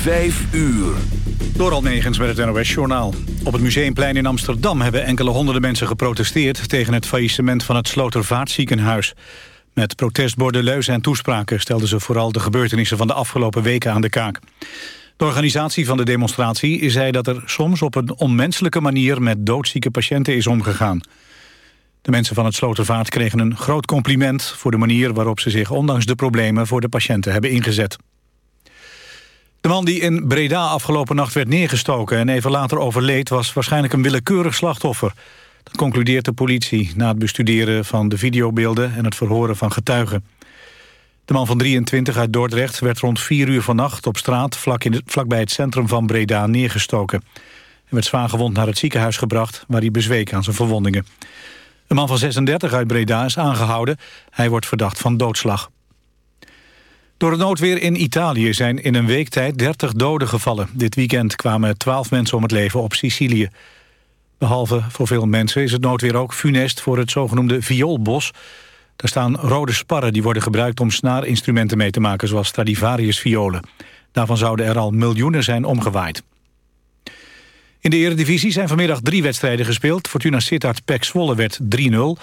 5 uur. Door Almegens met het NOS-journaal. Op het Museumplein in Amsterdam hebben enkele honderden mensen geprotesteerd... tegen het faillissement van het Slotervaartziekenhuis. Met protestborden, leuzen en toespraken... stelden ze vooral de gebeurtenissen van de afgelopen weken aan de kaak. De organisatie van de demonstratie zei dat er soms op een onmenselijke manier... met doodzieke patiënten is omgegaan. De mensen van het Slotervaart kregen een groot compliment... voor de manier waarop ze zich ondanks de problemen voor de patiënten hebben ingezet. De man die in Breda afgelopen nacht werd neergestoken... en even later overleed, was waarschijnlijk een willekeurig slachtoffer. Dat concludeert de politie na het bestuderen van de videobeelden... en het verhoren van getuigen. De man van 23 uit Dordrecht werd rond 4 uur vannacht op straat... Vlak in vlakbij het centrum van Breda neergestoken. Hij werd zwaargewond naar het ziekenhuis gebracht... waar hij bezweek aan zijn verwondingen. Een man van 36 uit Breda is aangehouden. Hij wordt verdacht van doodslag. Door het noodweer in Italië zijn in een week tijd 30 doden gevallen. Dit weekend kwamen 12 mensen om het leven op Sicilië. Behalve voor veel mensen is het noodweer ook funest voor het zogenoemde vioolbos. Daar staan rode sparren die worden gebruikt om snaarinstrumenten mee te maken... zoals Stradivarius-violen. Daarvan zouden er al miljoenen zijn omgewaaid. In de Eredivisie zijn vanmiddag drie wedstrijden gespeeld. Fortuna Sittard Pek Zwolle werd 3-0.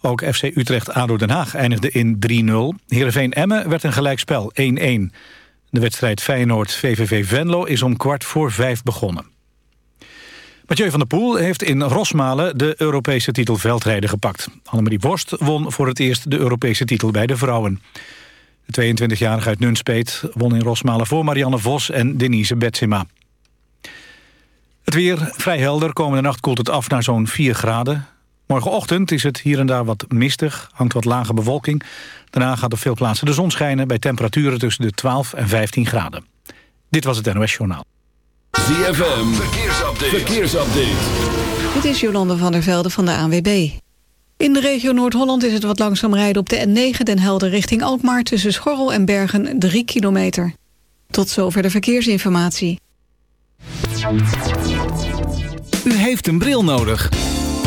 Ook FC Utrecht-ADO Den Haag eindigde in 3-0. Heerenveen Emmen werd een gelijkspel 1-1. De wedstrijd Feyenoord-VVV Venlo is om kwart voor vijf begonnen. Mathieu van der Poel heeft in Rosmalen de Europese titel veldrijden gepakt. Annemarie Worst won voor het eerst de Europese titel bij de vrouwen. De 22-jarige uit Nunspeet won in Rosmalen voor Marianne Vos en Denise Betsema. Het weer vrij helder. Komende nacht koelt het af naar zo'n 4 graden. Morgenochtend is het hier en daar wat mistig, hangt wat lage bewolking. Daarna gaat op veel plaatsen de zon schijnen... bij temperaturen tussen de 12 en 15 graden. Dit was het NOS Journaal. ZFM, verkeersupdate. verkeersupdate. Dit is Jolande van der Velde van de ANWB. In de regio Noord-Holland is het wat langzaam rijden op de N9... Den Helder richting Alkmaar tussen Schorrel en Bergen 3 kilometer. Tot zover de verkeersinformatie. U heeft een bril nodig.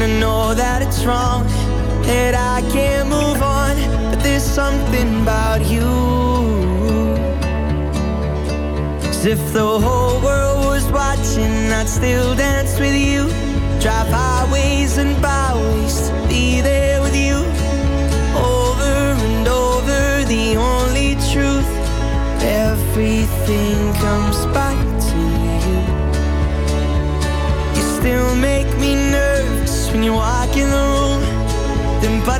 And I know that it's wrong, that I can't move on, but there's something about you. As if the whole world was watching, I'd still dance with you. Drive highways and byways to be there with you.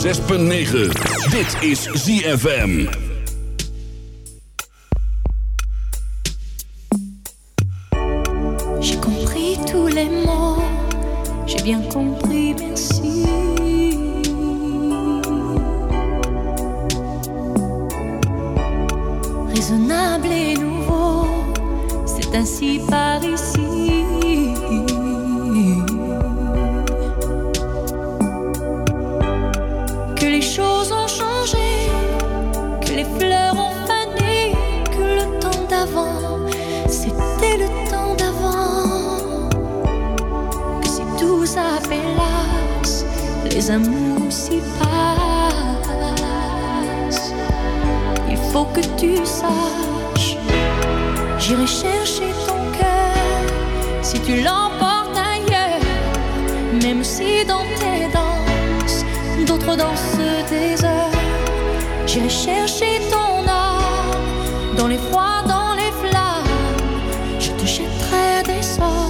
106.9. Dit is ZFM. Jetterai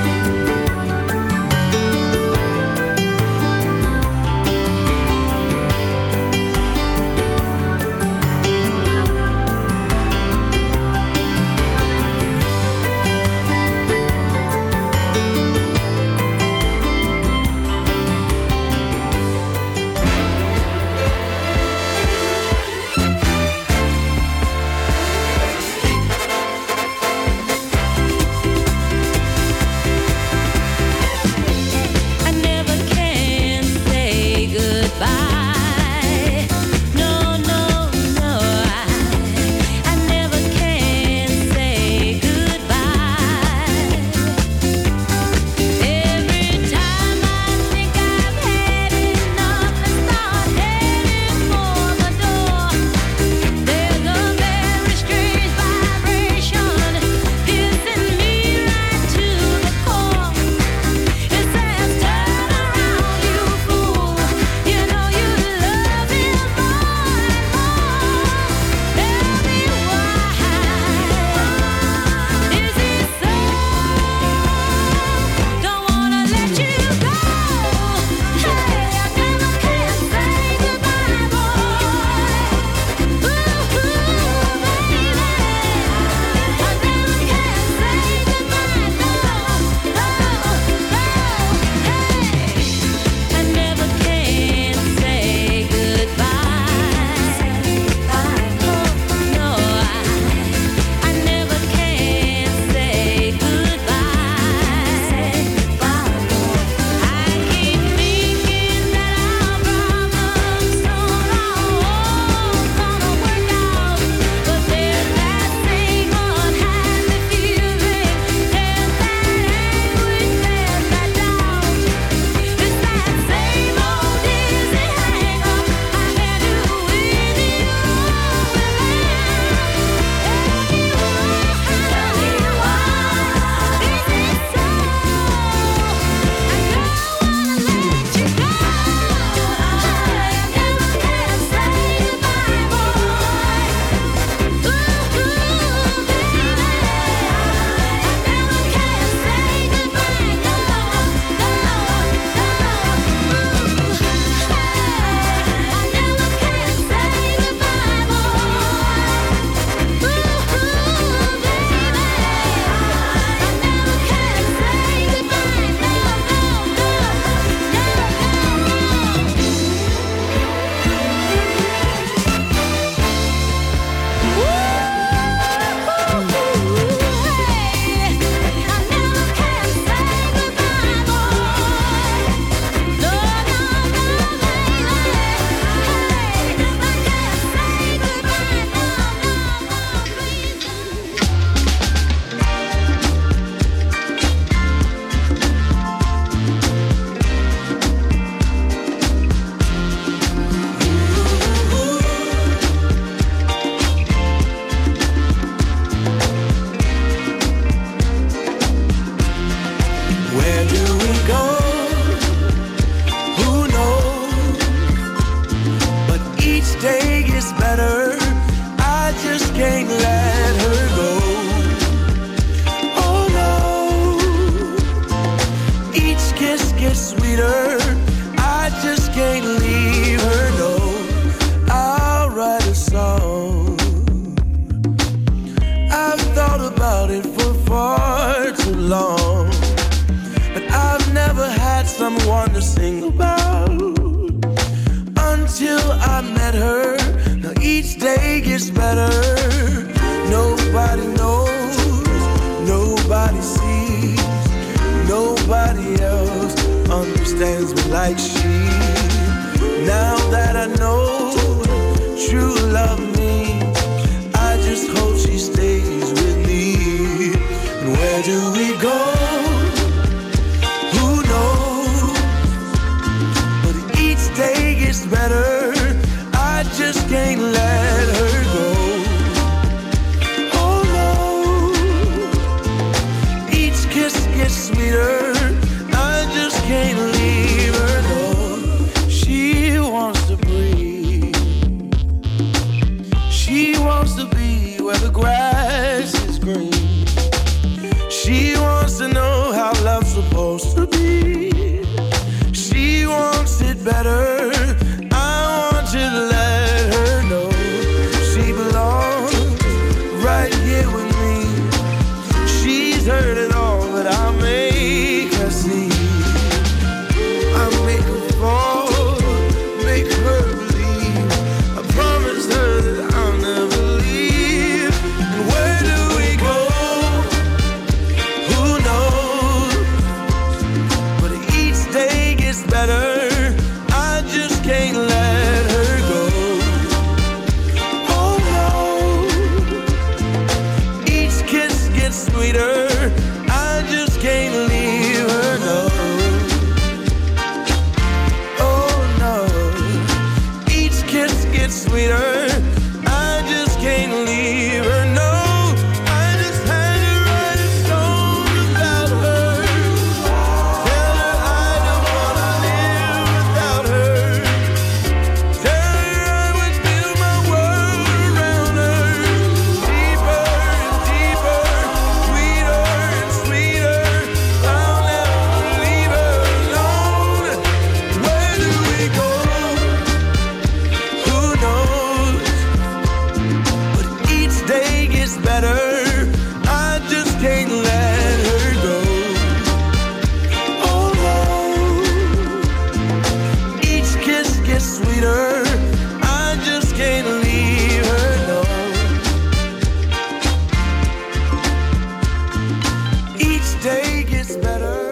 better.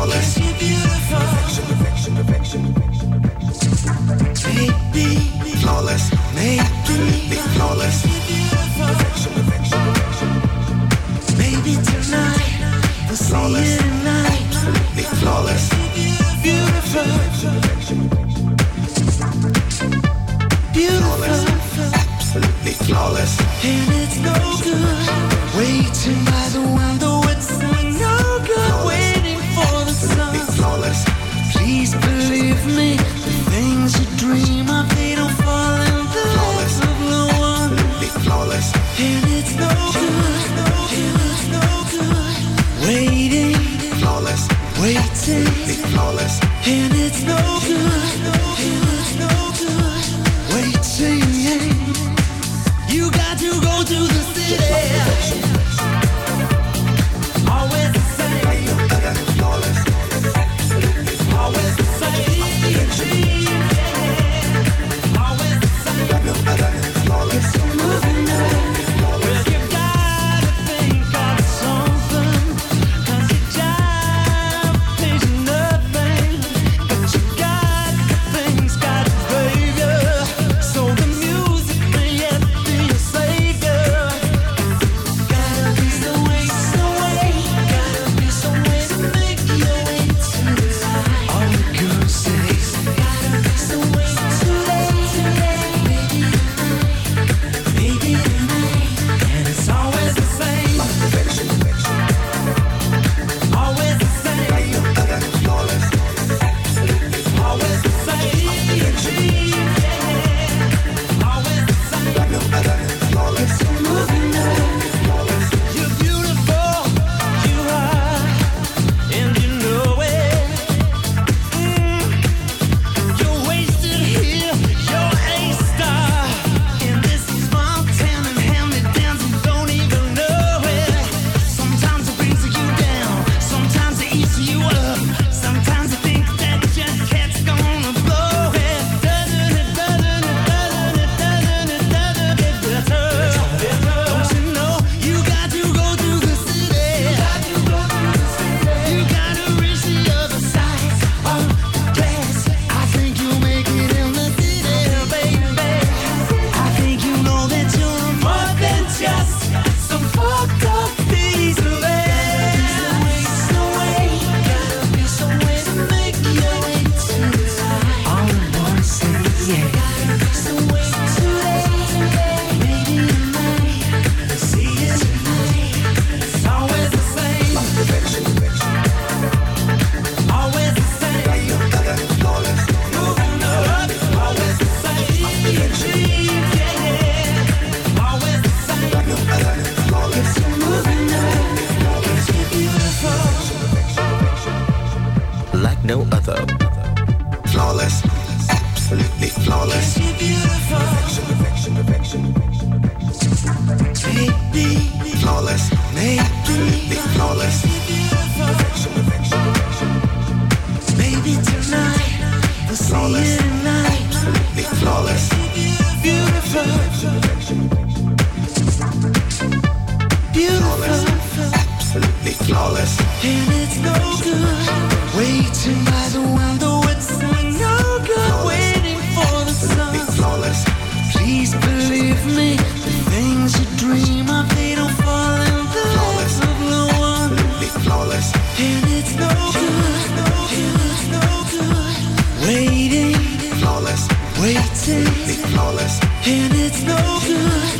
Flawless. No good waiting. Flawless. Waiting. Flawless. And it's no good,